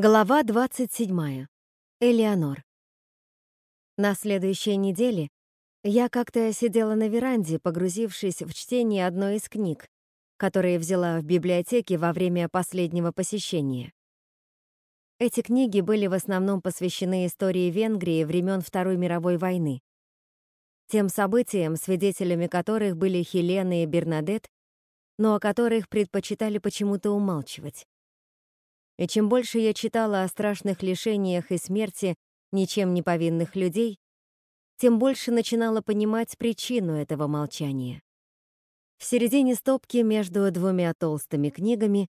Глава 27. Элеонор. На следующей неделе я как-то сидела на веранде, погрузившись в чтение одной из книг, которые взяла в библиотеке во время последнего посещения. Эти книги были в основном посвящены истории Венгрии времен Второй мировой войны. Тем событиям, свидетелями которых были Хелена и Бернадет, но о которых предпочитали почему-то умалчивать. И чем больше я читала о страшных лишениях и смерти ничем не повинных людей, тем больше начинала понимать причину этого молчания. В середине стопки между двумя толстыми книгами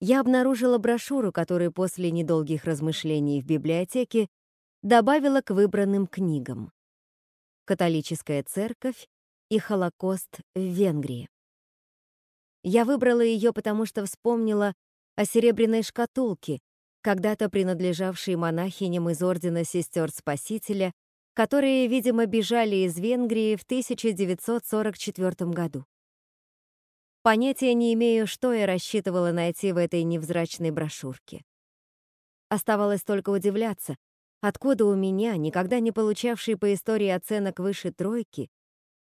я обнаружила брошюру, которую после недолгих размышлений в библиотеке добавила к выбранным книгам. «Католическая церковь» и «Холокост в Венгрии». Я выбрала ее, потому что вспомнила о серебряной шкатулке, когда-то принадлежавшей монахиням из Ордена Сестер Спасителя, которые, видимо, бежали из Венгрии в 1944 году. Понятия не имею, что я рассчитывала найти в этой невзрачной брошюрке. Оставалось только удивляться, откуда у меня, никогда не получавший по истории оценок выше тройки,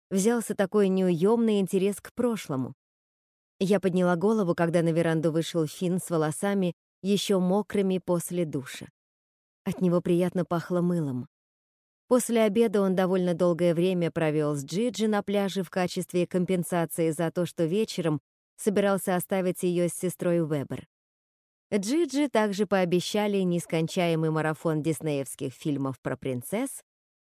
взялся такой неуемный интерес к прошлому. Я подняла голову, когда на веранду вышел Финн с волосами, еще мокрыми после душа. От него приятно пахло мылом. После обеда он довольно долгое время провел с Джиджи на пляже в качестве компенсации за то, что вечером собирался оставить ее с сестрой Уэбер. Джиджи также пообещали нескончаемый марафон диснеевских фильмов про принцесс,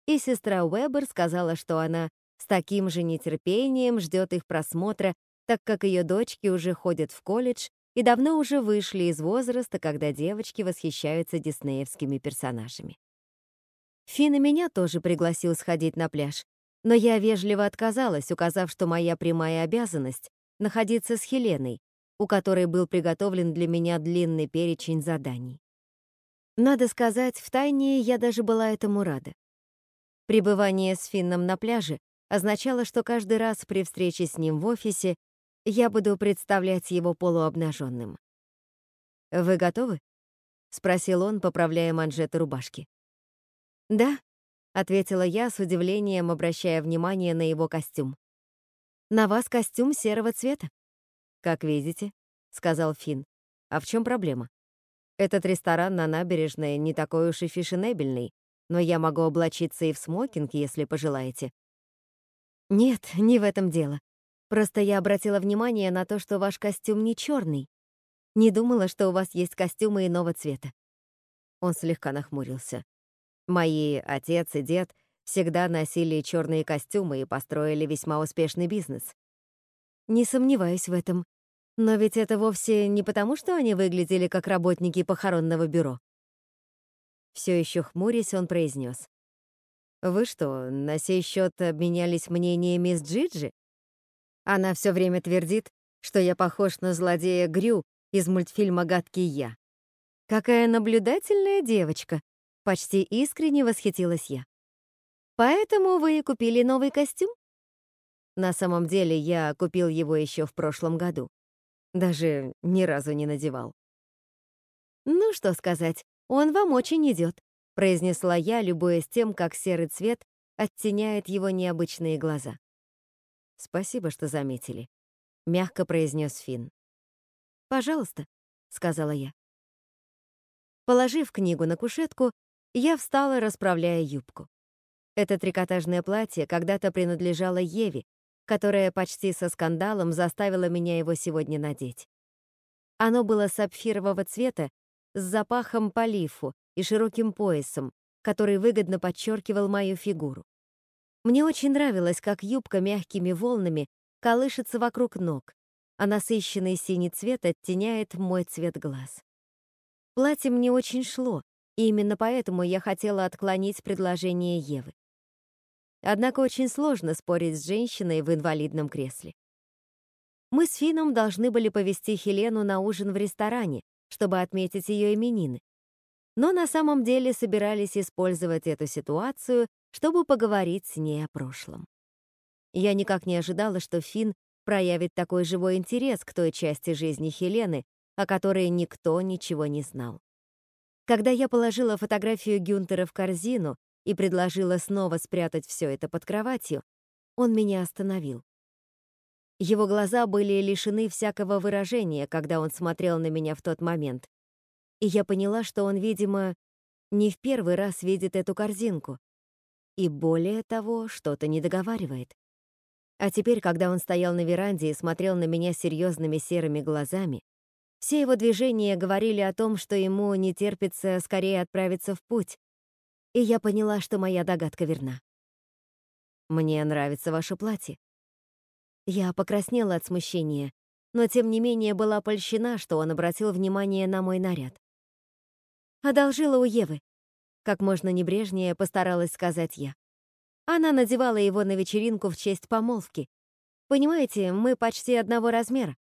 и сестра Уэбер сказала, что она с таким же нетерпением ждет их просмотра так как ее дочки уже ходят в колледж и давно уже вышли из возраста, когда девочки восхищаются диснеевскими персонажами. Финн меня тоже пригласил сходить на пляж, но я вежливо отказалась, указав, что моя прямая обязанность — находиться с Хеленой, у которой был приготовлен для меня длинный перечень заданий. Надо сказать, втайне я даже была этому рада. Пребывание с Финном на пляже означало, что каждый раз при встрече с ним в офисе я буду представлять его полуобнаженным. «Вы готовы?» — спросил он, поправляя манжеты рубашки. «Да», — ответила я с удивлением, обращая внимание на его костюм. «На вас костюм серого цвета». «Как видите», — сказал Финн. «А в чем проблема? Этот ресторан на набережной не такой уж и фешенебельный, но я могу облачиться и в смокинг, если пожелаете». «Нет, не в этом дело», Просто я обратила внимание на то, что ваш костюм не черный. Не думала, что у вас есть костюмы иного цвета. Он слегка нахмурился. Мои отец и дед всегда носили черные костюмы и построили весьма успешный бизнес. Не сомневаюсь в этом. Но ведь это вовсе не потому, что они выглядели как работники похоронного бюро. Все еще хмурясь, он произнес: «Вы что, на сей счет обменялись мнениями с Джиджи?» Она все время твердит, что я похож на злодея Грю из мультфильма «Гадкий я». «Какая наблюдательная девочка!» — почти искренне восхитилась я. «Поэтому вы и купили новый костюм?» На самом деле я купил его еще в прошлом году. Даже ни разу не надевал. «Ну, что сказать, он вам очень идет», — произнесла я, любуясь тем, как серый цвет оттеняет его необычные глаза. «Спасибо, что заметили», — мягко произнес Финн. «Пожалуйста», — сказала я. Положив книгу на кушетку, я встала, расправляя юбку. Это трикотажное платье когда-то принадлежало Еве, которая почти со скандалом заставила меня его сегодня надеть. Оно было сапфирового цвета с запахом по лифу и широким поясом, который выгодно подчеркивал мою фигуру. Мне очень нравилось, как юбка мягкими волнами колышется вокруг ног, а насыщенный синий цвет оттеняет мой цвет глаз. Платье мне очень шло, и именно поэтому я хотела отклонить предложение Евы. Однако очень сложно спорить с женщиной в инвалидном кресле. Мы с Фином должны были повести Хелену на ужин в ресторане, чтобы отметить ее именины. Но на самом деле собирались использовать эту ситуацию чтобы поговорить с ней о прошлом. Я никак не ожидала, что Финн проявит такой живой интерес к той части жизни Хелены, о которой никто ничего не знал. Когда я положила фотографию Гюнтера в корзину и предложила снова спрятать все это под кроватью, он меня остановил. Его глаза были лишены всякого выражения, когда он смотрел на меня в тот момент. И я поняла, что он, видимо, не в первый раз видит эту корзинку. И более того, что-то не договаривает. А теперь, когда он стоял на веранде и смотрел на меня серьезными серыми глазами, все его движения говорили о том, что ему не терпится скорее отправиться в путь. И я поняла, что моя догадка верна. «Мне нравится ваше платье». Я покраснела от смущения, но тем не менее была польщена, что он обратил внимание на мой наряд. «Одолжила у Евы», — как можно небрежнее постаралась сказать я. Она надевала его на вечеринку в честь помолвки. Понимаете, мы почти одного размера.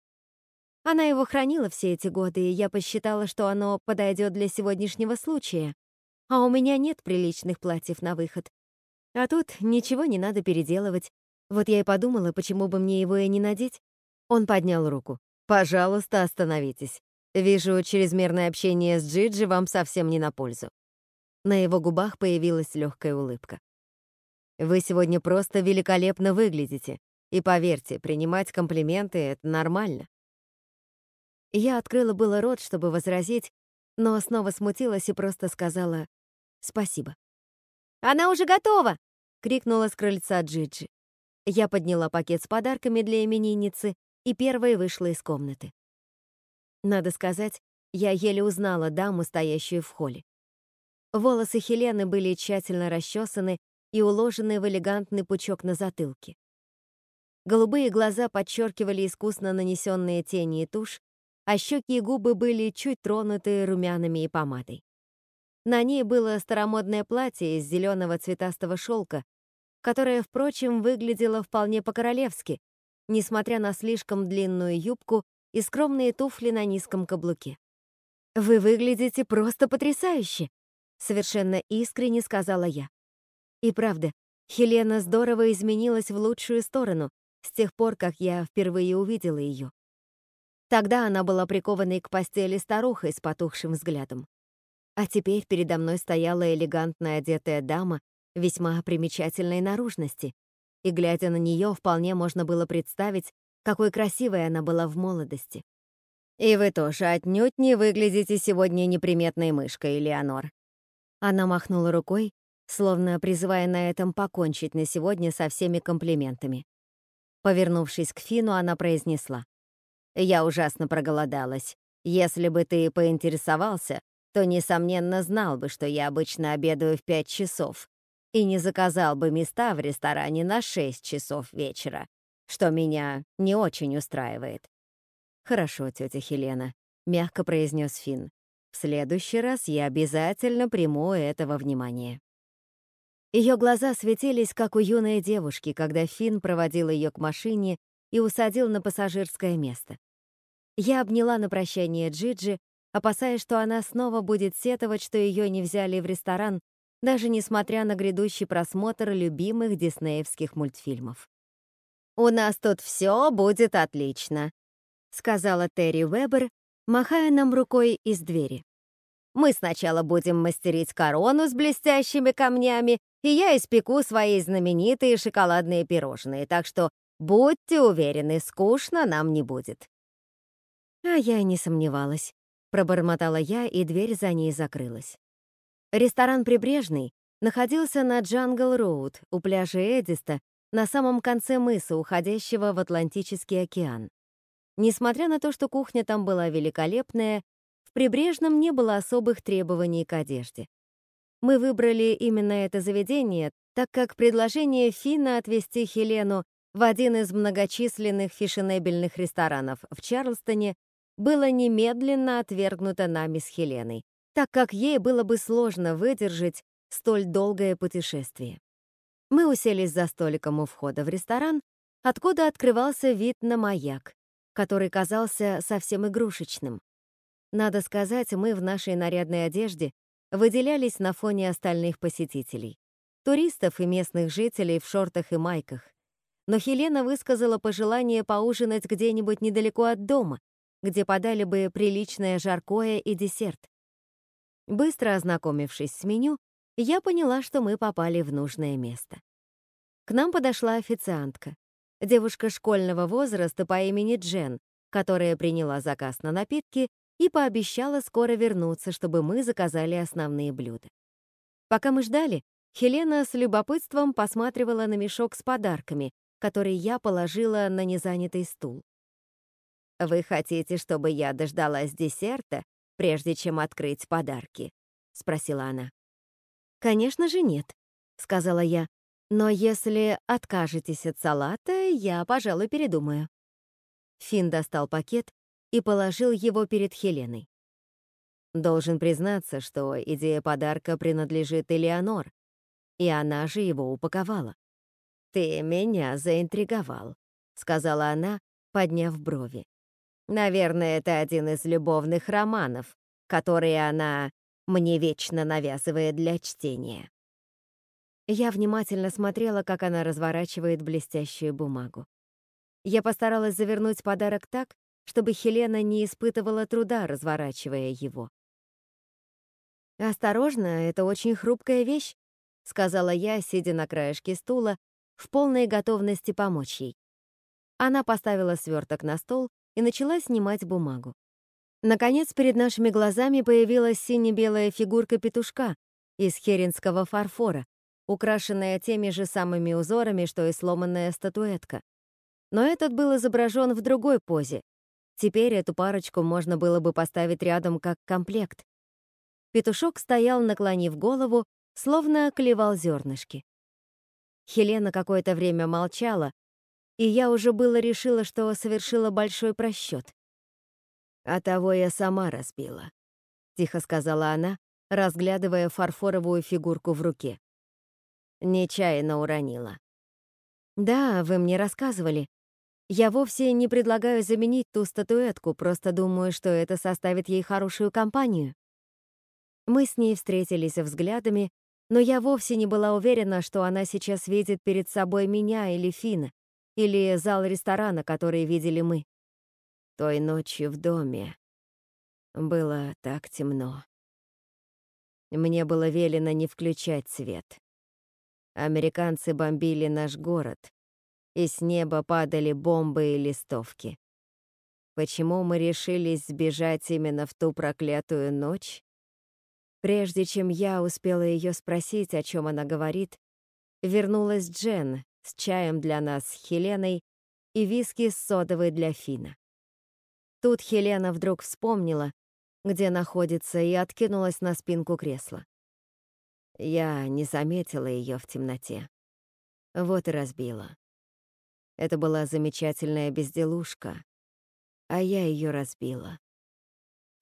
Она его хранила все эти годы, и я посчитала, что оно подойдет для сегодняшнего случая. А у меня нет приличных платьев на выход. А тут ничего не надо переделывать. Вот я и подумала, почему бы мне его и не надеть. Он поднял руку. «Пожалуйста, остановитесь. Вижу, чрезмерное общение с Джиджи вам совсем не на пользу». На его губах появилась легкая улыбка. «Вы сегодня просто великолепно выглядите. И поверьте, принимать комплименты — это нормально. Я открыла было рот, чтобы возразить, но снова смутилась и просто сказала «спасибо». «Она уже готова!» — крикнула с крыльца Джиджи. Я подняла пакет с подарками для именинницы и первой вышла из комнаты. Надо сказать, я еле узнала даму, стоящую в холле. Волосы Хелены были тщательно расчесаны и уложены в элегантный пучок на затылке. Голубые глаза подчеркивали искусно нанесенные тени и тушь, а щеки и губы были чуть тронуты румянами и помадой. На ней было старомодное платье из зеленого цветастого шелка, которое, впрочем, выглядело вполне по-королевски, несмотря на слишком длинную юбку и скромные туфли на низком каблуке. «Вы выглядите просто потрясающе!» — совершенно искренне сказала я. И правда, Хелена здорово изменилась в лучшую сторону с тех пор, как я впервые увидела ее. Тогда она была прикованной к постели старухой с потухшим взглядом. А теперь передо мной стояла элегантно одетая дама весьма примечательной наружности, и, глядя на нее, вполне можно было представить, какой красивой она была в молодости. «И вы тоже отнюдь не выглядите сегодня неприметной мышкой, Элеонор». Она махнула рукой, словно призывая на этом покончить на сегодня со всеми комплиментами. Повернувшись к Фину, она произнесла. Я ужасно проголодалась. Если бы ты поинтересовался, то, несомненно, знал бы, что я обычно обедаю в пять часов и не заказал бы места в ресторане на шесть часов вечера, что меня не очень устраивает. «Хорошо, тетя Хелена», — мягко произнес Финн. «В следующий раз я обязательно приму этого внимания». Ее глаза светились, как у юной девушки, когда Финн проводил ее к машине и усадил на пассажирское место. Я обняла на прощание Джиджи, опасаясь, что она снова будет сетовать, что ее не взяли в ресторан, даже несмотря на грядущий просмотр любимых диснеевских мультфильмов. «У нас тут все будет отлично», — сказала Терри Вебер, махая нам рукой из двери. «Мы сначала будем мастерить корону с блестящими камнями, и я испеку свои знаменитые шоколадные пирожные, так что Будьте уверены, скучно нам не будет. А я и не сомневалась. Пробормотала я, и дверь за ней закрылась. Ресторан «Прибрежный» находился на Джангл-Роуд у пляжа Эдиста на самом конце мыса, уходящего в Атлантический океан. Несмотря на то, что кухня там была великолепная, в Прибрежном не было особых требований к одежде. Мы выбрали именно это заведение, так как предложение Фина отвезти Хелену в один из многочисленных фешенебельных ресторанов в Чарльстоне было немедленно отвергнуто нами с Хеленой, так как ей было бы сложно выдержать столь долгое путешествие. Мы уселись за столиком у входа в ресторан, откуда открывался вид на маяк, который казался совсем игрушечным. Надо сказать, мы в нашей нарядной одежде выделялись на фоне остальных посетителей, туристов и местных жителей в шортах и майках, но Хелена высказала пожелание поужинать где-нибудь недалеко от дома, где подали бы приличное жаркое и десерт. Быстро ознакомившись с меню, я поняла, что мы попали в нужное место. К нам подошла официантка, девушка школьного возраста по имени Джен, которая приняла заказ на напитки и пообещала скоро вернуться, чтобы мы заказали основные блюда. Пока мы ждали, Хелена с любопытством посматривала на мешок с подарками, который я положила на незанятый стул. «Вы хотите, чтобы я дождалась десерта, прежде чем открыть подарки?» — спросила она. «Конечно же нет», — сказала я. «Но если откажетесь от салата, я, пожалуй, передумаю». Финн достал пакет и положил его перед Хеленой. Должен признаться, что идея подарка принадлежит Элеонор, и она же его упаковала. «Ты меня заинтриговал», — сказала она, подняв брови. «Наверное, это один из любовных романов, которые она мне вечно навязывает для чтения». Я внимательно смотрела, как она разворачивает блестящую бумагу. Я постаралась завернуть подарок так, чтобы Хелена не испытывала труда, разворачивая его. «Осторожно, это очень хрупкая вещь», — сказала я, сидя на краешке стула, в полной готовности помочь ей. Она поставила сверток на стол и начала снимать бумагу. Наконец, перед нашими глазами появилась сине-белая фигурка петушка из херенского фарфора, украшенная теми же самыми узорами, что и сломанная статуэтка. Но этот был изображен в другой позе. Теперь эту парочку можно было бы поставить рядом как комплект. Петушок стоял, наклонив голову, словно клевал зернышки. Хелена какое-то время молчала, и я уже было решила, что совершила большой просчет. «А того я сама разбила», — тихо сказала она, разглядывая фарфоровую фигурку в руке. Нечаянно уронила. «Да, вы мне рассказывали. Я вовсе не предлагаю заменить ту статуэтку, просто думаю, что это составит ей хорошую компанию». Мы с ней встретились взглядами, но я вовсе не была уверена, что она сейчас видит перед собой меня или Фина, или зал ресторана, который видели мы. Той ночью в доме было так темно. Мне было велено не включать свет. Американцы бомбили наш город, и с неба падали бомбы и листовки. Почему мы решились сбежать именно в ту проклятую ночь? Прежде чем я успела ее спросить, о чем она говорит, вернулась Джен с чаем для нас с Хеленой и виски с содовой для Фина. Тут Хелена вдруг вспомнила, где находится, и откинулась на спинку кресла. Я не заметила ее в темноте. Вот и разбила. Это была замечательная безделушка, а я ее разбила.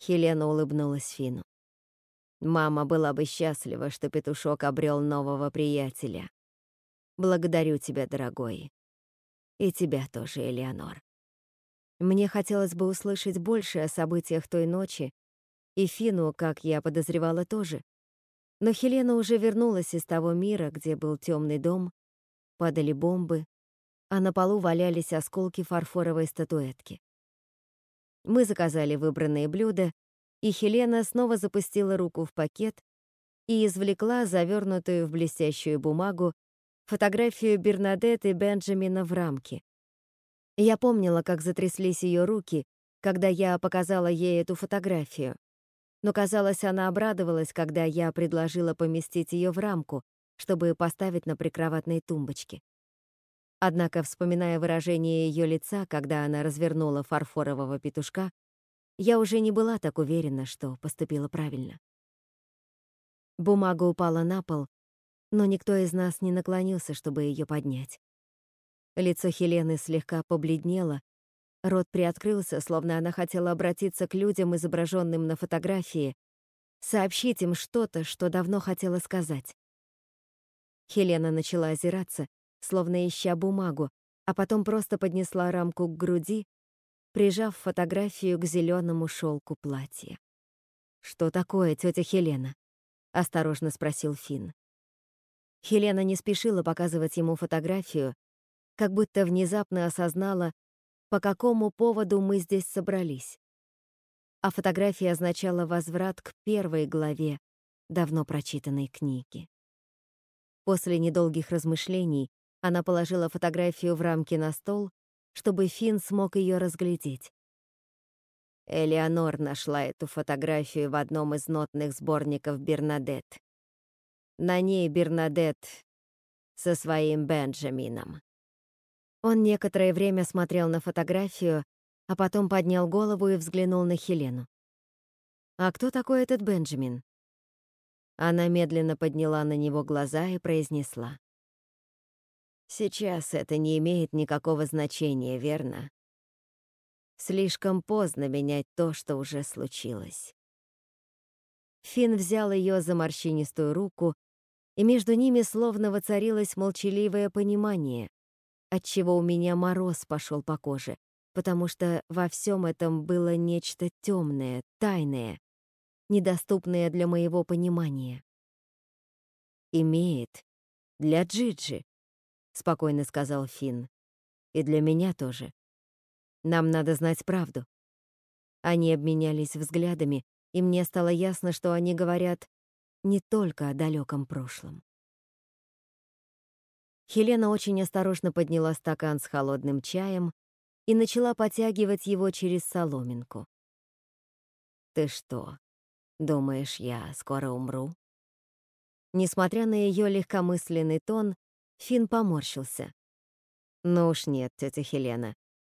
Хелена улыбнулась Фину. Мама была бы счастлива, что петушок обрел нового приятеля. Благодарю тебя, дорогой. И тебя тоже, Элеонор. Мне хотелось бы услышать больше о событиях той ночи, и Фину, как я подозревала, тоже. Но Хелена уже вернулась из того мира, где был темный дом, падали бомбы, а на полу валялись осколки фарфоровой статуэтки. Мы заказали выбранные блюда и Хелена снова запустила руку в пакет и извлекла завернутую в блестящую бумагу фотографию Бернадетты Бенджамина в рамке. Я помнила, как затряслись ее руки, когда я показала ей эту фотографию. Но, казалось, она обрадовалась, когда я предложила поместить ее в рамку, чтобы поставить на прикроватной тумбочке. Однако, вспоминая выражение ее лица, когда она развернула фарфорового петушка, я уже не была так уверена, что поступила правильно. Бумага упала на пол, но никто из нас не наклонился, чтобы ее поднять. Лицо Хелены слегка побледнело, рот приоткрылся, словно она хотела обратиться к людям, изображенным на фотографии, сообщить им что-то, что давно хотела сказать. Хелена начала озираться, словно ища бумагу, а потом просто поднесла рамку к груди прижав фотографию к зеленому шелку платья. «Что такое, тетя Хелена?» — осторожно спросил Финн. Хелена не спешила показывать ему фотографию, как будто внезапно осознала, по какому поводу мы здесь собрались. а фотография означала возврат к первой главе давно прочитанной книги. После недолгих размышлений она положила фотографию в рамки на стол, чтобы Финн смог ее разглядеть. Элеонор нашла эту фотографию в одном из нотных сборников Бернадет. На ней Бернадет со своим Бенджамином. Он некоторое время смотрел на фотографию, а потом поднял голову и взглянул на Хелену. «А кто такой этот Бенджамин?» Она медленно подняла на него глаза и произнесла. «Сейчас это не имеет никакого значения, верно? Слишком поздно менять то, что уже случилось». Финн взял ее за морщинистую руку, и между ними словно воцарилось молчаливое понимание, отчего у меня мороз пошел по коже, потому что во всем этом было нечто темное, тайное, недоступное для моего понимания. «Имеет. Для Джиджи», — спокойно сказал Финн. «И для меня тоже. Нам надо знать правду». Они обменялись взглядами, и мне стало ясно, что они говорят не только о далеком прошлом. Хелена очень осторожно подняла стакан с холодным чаем и начала потягивать его через соломинку. «Ты что, думаешь, я скоро умру?» Несмотря на ее легкомысленный тон, Финн поморщился. «Ну уж нет, тетя Хелена.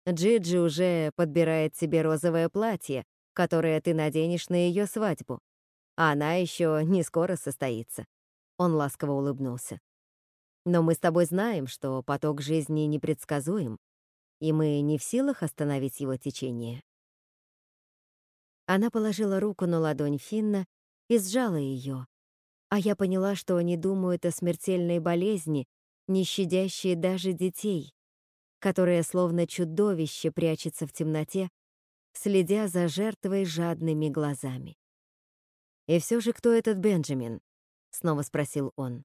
Джиджи уже подбирает себе розовое платье, которое ты наденешь на ее свадьбу. А она еще не скоро состоится». Он ласково улыбнулся. «Но мы с тобой знаем, что поток жизни непредсказуем, и мы не в силах остановить его течение». Она положила руку на ладонь Финна и сжала ее, а я поняла, что они думают о смертельной болезни, не щадящей даже детей, которая словно чудовище прячется в темноте, следя за жертвой жадными глазами. «И все же кто этот Бенджамин?» — снова спросил он.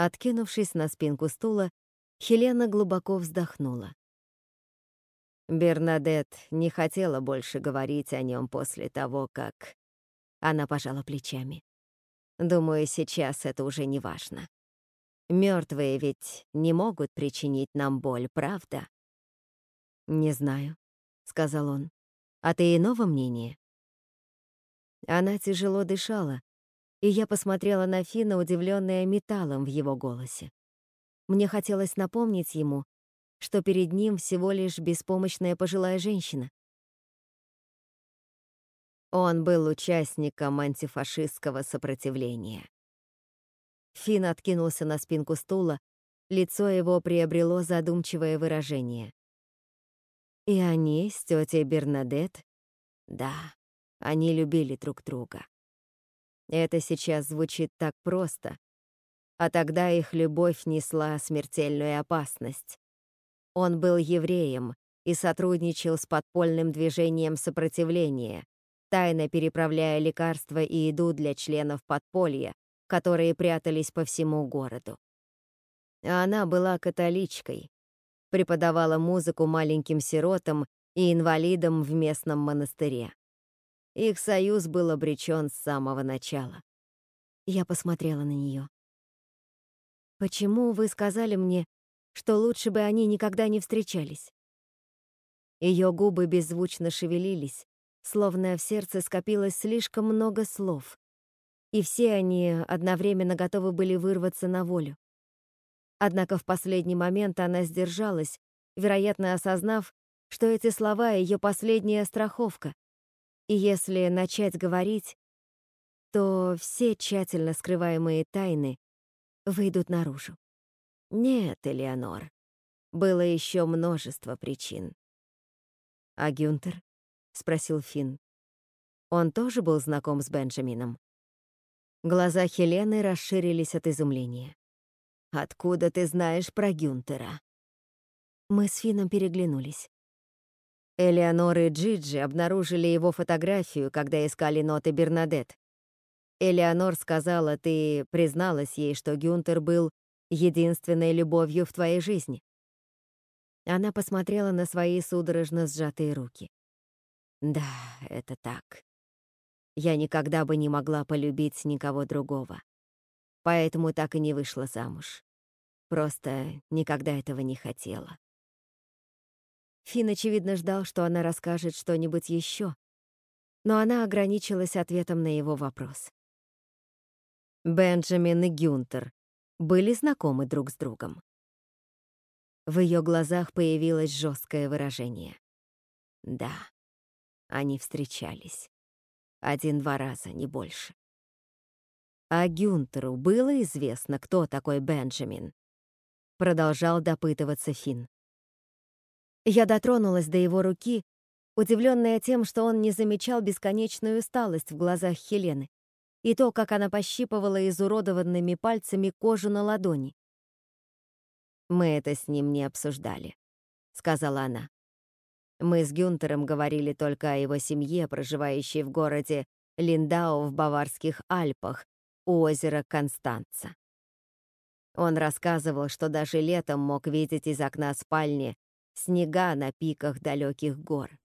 Откинувшись на спинку стула, Хелена глубоко вздохнула. Бернадет не хотела больше говорить о нем после того, как... Она пожала плечами. Думаю, сейчас это уже не важно. Мертвые ведь не могут причинить нам боль, правда? Не знаю, сказал он. А ты иного мнения? Она тяжело дышала, и я посмотрела на Фина, удивленная металлом в его голосе. Мне хотелось напомнить ему, что перед ним всего лишь беспомощная пожилая женщина. Он был участником антифашистского сопротивления. Фин откинулся на спинку стула, лицо его приобрело задумчивое выражение. И они с тетей Бернадет? Да, они любили друг друга. Это сейчас звучит так просто, а тогда их любовь несла смертельную опасность. Он был евреем и сотрудничал с подпольным движением сопротивления, тайно переправляя лекарства и еду для членов подполья, которые прятались по всему городу. А она была католичкой, преподавала музыку маленьким сиротам и инвалидам в местном монастыре. Их союз был обречен с самого начала. Я посмотрела на нее. «Почему вы сказали мне, что лучше бы они никогда не встречались?» Ее губы беззвучно шевелились, словно в сердце скопилось слишком много слов, и все они одновременно готовы были вырваться на волю. Однако в последний момент она сдержалась, вероятно, осознав, что эти слова — ее последняя страховка. И если начать говорить, то все тщательно скрываемые тайны выйдут наружу. Нет, Элеонор, было еще множество причин. А Гюнтер? спросил Финн. Он тоже был знаком с Бенджамином. Глаза Хелены расширились от изумления. «Откуда ты знаешь про Гюнтера?» Мы с Финном переглянулись. Элеонор и Джиджи обнаружили его фотографию, когда искали ноты Бернадет. Элеонор сказала, ты призналась ей, что Гюнтер был единственной любовью в твоей жизни. Она посмотрела на свои судорожно сжатые руки. Да, это так. Я никогда бы не могла полюбить никого другого. Поэтому так и не вышла замуж. Просто никогда этого не хотела. Финн, очевидно, ждал, что она расскажет что-нибудь еще, но она ограничилась ответом на его вопрос. Бенджамин и Гюнтер были знакомы друг с другом. В ее глазах появилось жесткое выражение. Да, они встречались. Один-два раза, не больше. А Гюнтеру было известно, кто такой Бенджамин. Продолжал допытываться Финн. Я дотронулась до его руки, удивленная тем, что он не замечал бесконечную усталость в глазах Хелены и то, как она пощипывала изуродованными пальцами кожу на ладони. «Мы это с ним не обсуждали», — сказала она. «Мы с Гюнтером говорили только о его семье, проживающей в городе Линдау в Баварских Альпах, у озера Констанца. Он рассказывал, что даже летом мог видеть из окна спальни снега на пиках далеких гор.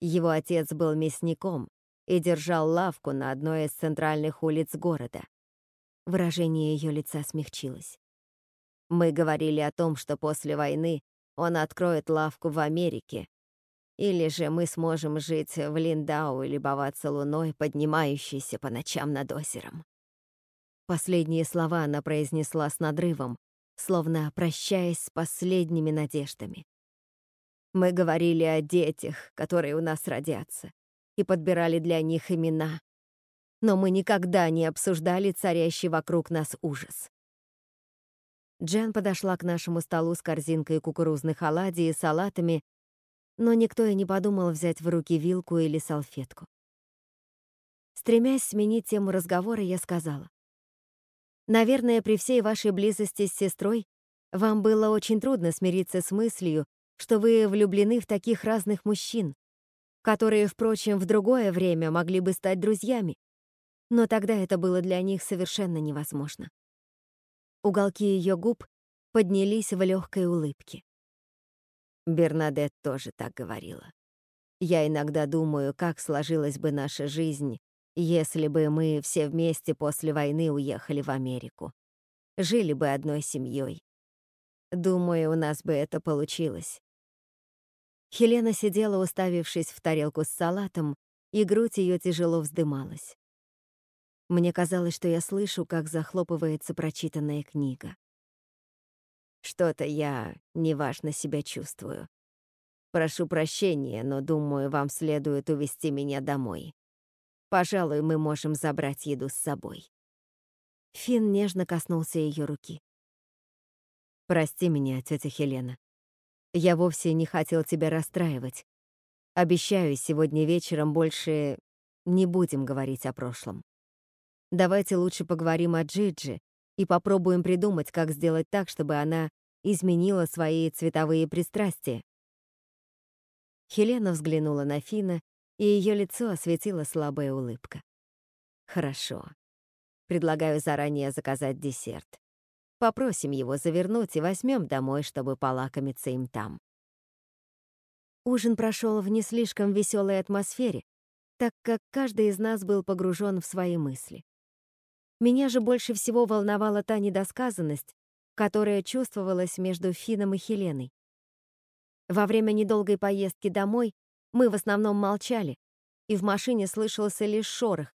Его отец был мясником и держал лавку на одной из центральных улиц города. Выражение ее лица смягчилось. Мы говорили о том, что после войны он откроет лавку в Америке, или же мы сможем жить в Линдау и любоваться луной, поднимающейся по ночам над озером. Последние слова она произнесла с надрывом, словно прощаясь с последними надеждами. Мы говорили о детях, которые у нас родятся, и подбирали для них имена. Но мы никогда не обсуждали царящий вокруг нас ужас. Джен подошла к нашему столу с корзинкой кукурузных оладий и салатами, но никто и не подумал взять в руки вилку или салфетку. Стремясь сменить тему разговора, я сказала. «Наверное, при всей вашей близости с сестрой вам было очень трудно смириться с мыслью, что вы влюблены в таких разных мужчин, которые, впрочем, в другое время могли бы стать друзьями, но тогда это было для них совершенно невозможно. Уголки ее губ поднялись в легкой улыбке. Бернадет тоже так говорила. Я иногда думаю, как сложилась бы наша жизнь, если бы мы все вместе после войны уехали в Америку. Жили бы одной семьей. Думаю, у нас бы это получилось. Хелена сидела, уставившись в тарелку с салатом, и грудь ее тяжело вздымалась. Мне казалось, что я слышу, как захлопывается прочитанная книга. Что-то я неважно себя чувствую. Прошу прощения, но думаю, вам следует увести меня домой. Пожалуй, мы можем забрать еду с собой. Фин нежно коснулся ее руки. Прости меня, тетя Хелена. Я вовсе не хотел тебя расстраивать. Обещаю, сегодня вечером больше не будем говорить о прошлом. Давайте лучше поговорим о Джиджи и попробуем придумать, как сделать так, чтобы она изменила свои цветовые пристрастия. Хелена взглянула на Фина, и ее лицо осветила слабая улыбка. Хорошо. Предлагаю заранее заказать десерт. Попросим его завернуть и возьмем домой, чтобы полакомиться им там. Ужин прошел в не слишком веселой атмосфере, так как каждый из нас был погружен в свои мысли. Меня же больше всего волновала та недосказанность, которая чувствовалась между Фином и Хеленой. Во время недолгой поездки домой мы в основном молчали, и в машине слышался лишь шорох.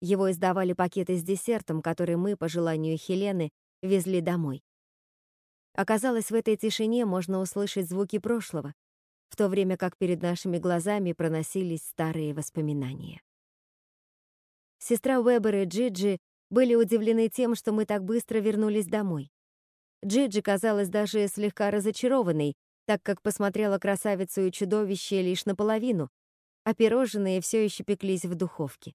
Его издавали пакеты с десертом, который мы, по желанию Хелены, везли домой. Оказалось, в этой тишине можно услышать звуки прошлого, в то время как перед нашими глазами проносились старые воспоминания. Сестра Уэбер и Джиджи были удивлены тем, что мы так быстро вернулись домой. Джиджи казалась даже слегка разочарованной, так как посмотрела красавицу и чудовище лишь наполовину, а пирожные все еще пеклись в духовке.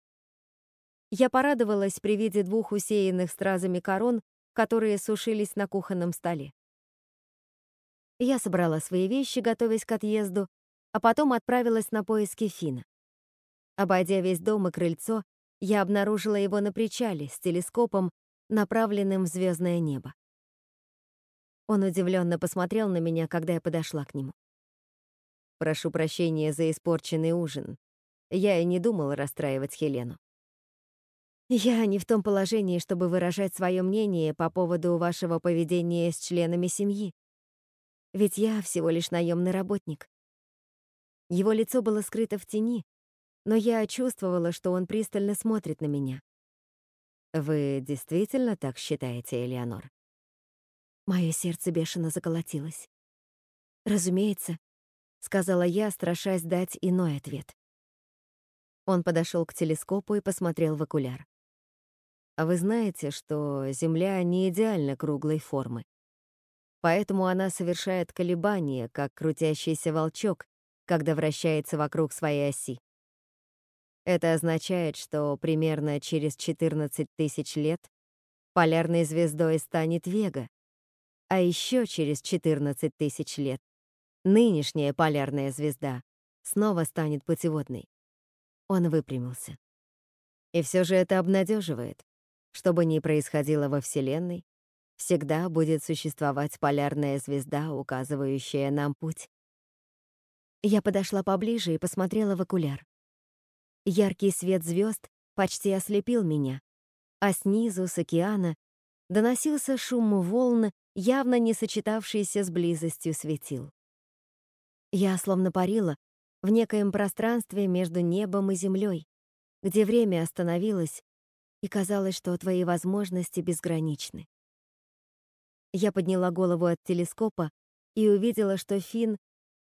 Я порадовалась при виде двух усеянных стразами корон, которые сушились на кухонном столе. Я собрала свои вещи, готовясь к отъезду, а потом отправилась на поиски Фина. Обойдя весь дом и крыльцо, я обнаружила его на причале с телескопом, направленным в звездное небо. Он удивленно посмотрел на меня, когда я подошла к нему. «Прошу прощения за испорченный ужин. я и не думал расстраивать Хелену. Я не в том положении, чтобы выражать свое мнение по поводу вашего поведения с членами семьи. Ведь я всего лишь наемный работник. Его лицо было скрыто в тени, но я чувствовала, что он пристально смотрит на меня. Вы действительно так считаете, Элеонор? Мое сердце бешено заколотилось. Разумеется, сказала я, страшась дать иной ответ. Он подошел к телескопу и посмотрел в окуляр. А вы знаете, что Земля не идеально круглой формы. Поэтому она совершает колебания, как крутящийся волчок, когда вращается вокруг своей оси. Это означает, что примерно через 14 тысяч лет полярной звездой станет Вега, а еще через 14 тысяч лет нынешняя полярная звезда снова станет путеводной. Он выпрямился. И все же это обнадеживает. Что бы ни происходило во Вселенной, всегда будет существовать полярная звезда, указывающая нам путь. Я подошла поближе и посмотрела в окуляр. Яркий свет звезд почти ослепил меня, а снизу, с океана, доносился шум волн, явно не сочетавшийся с близостью светил. Я словно парила в некоем пространстве между небом и землей, где время остановилось и казалось, что твои возможности безграничны. Я подняла голову от телескопа и увидела, что Финн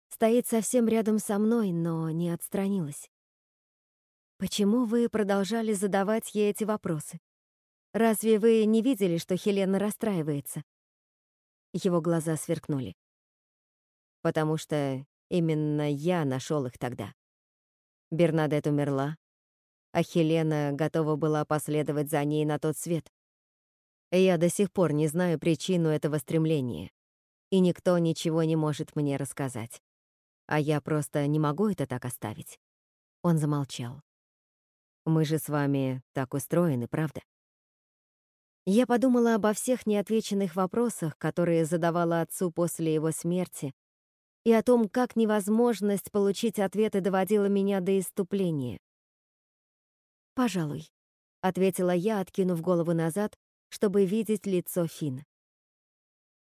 стоит совсем рядом со мной, но не отстранилась. Почему вы продолжали задавать ей эти вопросы? Разве вы не видели, что Хелена расстраивается? Его глаза сверкнули. Потому что именно я нашел их тогда. Бернадет умерла, а Хелена готова была последовать за ней на тот свет. Я до сих пор не знаю причину этого стремления, и никто ничего не может мне рассказать. А я просто не могу это так оставить. Он замолчал. Мы же с вами так устроены, правда? Я подумала обо всех неотвеченных вопросах, которые задавала отцу после его смерти, и о том, как невозможность получить ответы доводила меня до иступления. «Пожалуй», — ответила я, откинув голову назад, чтобы видеть лицо Фин.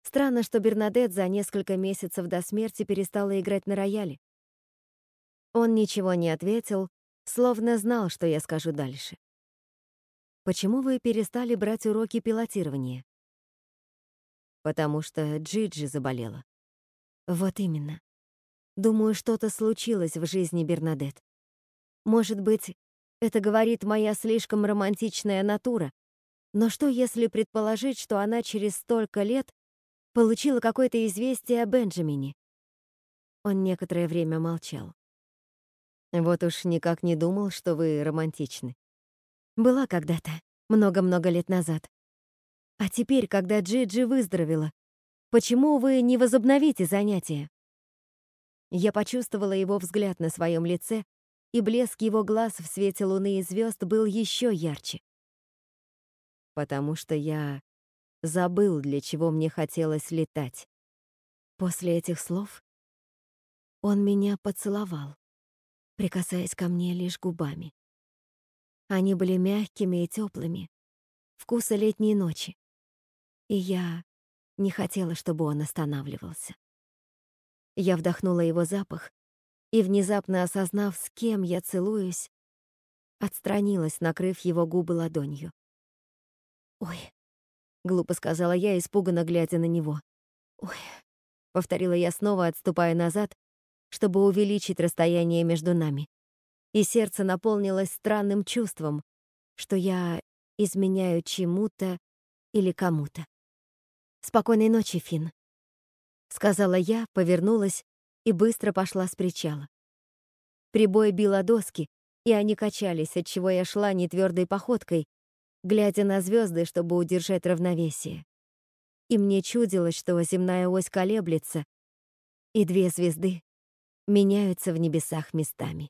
Странно, что Бернадет за несколько месяцев до смерти перестала играть на рояле. Он ничего не ответил, словно знал, что я скажу дальше. «Почему вы перестали брать уроки пилотирования?» «Потому что Джиджи заболела». «Вот именно. Думаю, что-то случилось в жизни Бернадет. Может быть, это говорит моя слишком романтичная натура. Но что, если предположить, что она через столько лет получила какое-то известие о Бенджамине? Он некоторое время молчал. Вот уж никак не думал, что вы романтичны. Была когда-то, много-много лет назад. А теперь, когда Джиджи выздоровела, почему вы не возобновите занятия? Я почувствовала его взгляд на своем лице, и блеск его глаз в свете луны и звезд был еще ярче. Потому что я забыл, для чего мне хотелось летать. После этих слов он меня поцеловал, прикасаясь ко мне лишь губами. Они были мягкими и теплыми, вкуса летней ночи, и я не хотела, чтобы он останавливался. Я вдохнула его запах и, внезапно осознав, с кем я целуюсь, отстранилась, накрыв его губы ладонью. «Ой», — глупо сказала я, испуганно глядя на него. «Ой», — повторила я снова, отступая назад, чтобы увеличить расстояние между нами. И сердце наполнилось странным чувством, что я изменяю чему-то или кому-то. «Спокойной ночи, Финн», — сказала я, повернулась и быстро пошла с причала. Прибой бил о доски, и они качались, отчего я шла нетвердой походкой, глядя на звезды, чтобы удержать равновесие. И мне чудилось, что земная ось колеблется, и две звезды меняются в небесах местами.